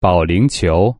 保龄球。